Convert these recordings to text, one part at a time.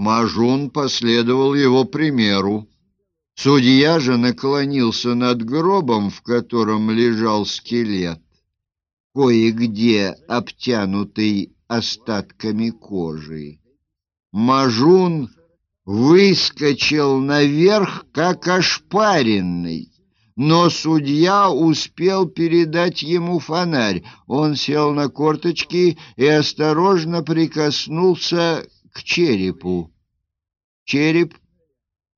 Мажун последовал его примеру. Судья же наклонился над гробом, в котором лежал скелет, кое-где обтянутый остатками кожи. Мажун выскочил наверх, как ошпаренный, но судья успел передать ему фонарь. Он сел на корточки и осторожно прикоснулся к черепу. Череп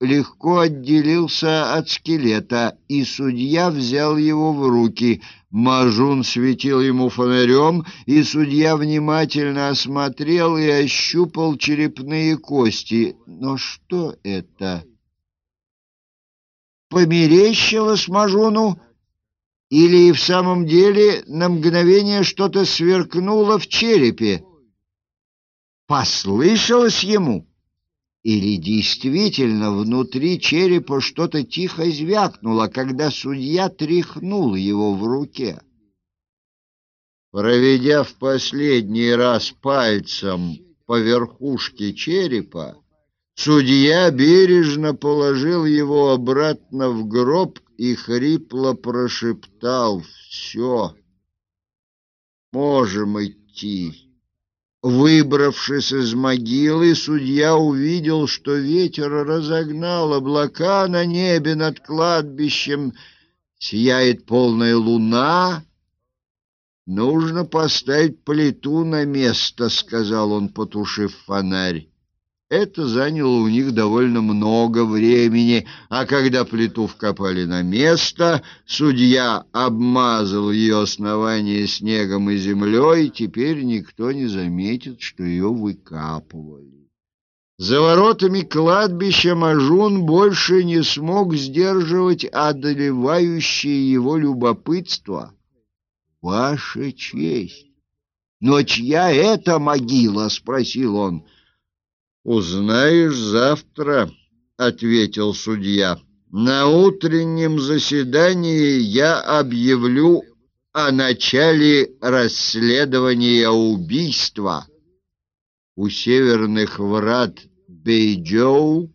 легко отделился от скелета, и судья взял его в руки. Мажун светил ему фонарем, и судья внимательно осмотрел и ощупал черепные кости. Но что это? Померещилось Мажуну? Или и в самом деле на мгновение что-то сверкнуло в черепе? Послышалось ему? Или действительно внутри черепа что-то тихо звякнуло, когда судья тряхнул его в руке? Проведя в последний раз пальцем по верхушке черепа, судья бережно положил его обратно в гроб и хрипло прошептал «Все, можем идти». Выбравшись из могилы, судья увидел, что ветер разогнал облака на небе над кладбищем. Сияет полная луна. «Нужно поставить плиту на место», — сказал он, потушив фонарь. Это заняло у них довольно много времени, а когда плиту вкопали на место, судья обмазал ее основание снегом и землей, и теперь никто не заметит, что ее выкапывали. За воротами кладбища Мажун больше не смог сдерживать одолевающее его любопытство. «Ваша честь! Но чья это могила?» — спросил он. «Узнаешь завтра», — ответил судья. «На утреннем заседании я объявлю о начале расследования убийства». У северных врат Бейджоу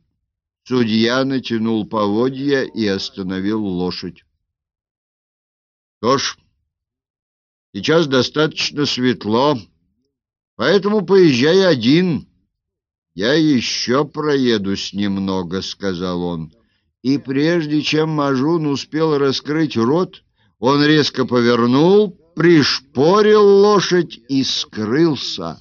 судья натянул поводья и остановил лошадь. «Что ж, сейчас достаточно светло, поэтому поезжай один». «Я еще проедусь немного», — сказал он. И прежде чем Мажун успел раскрыть рот, он резко повернул, пришпорил лошадь и скрылся.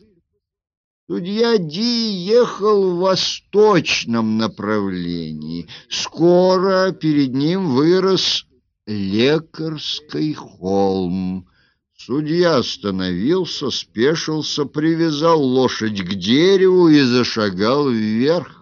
Судья Ди ехал в восточном направлении. Скоро перед ним вырос лекарский холм. Судья остановился, спешился, привязал лошадь к дереву и зашагал вверх.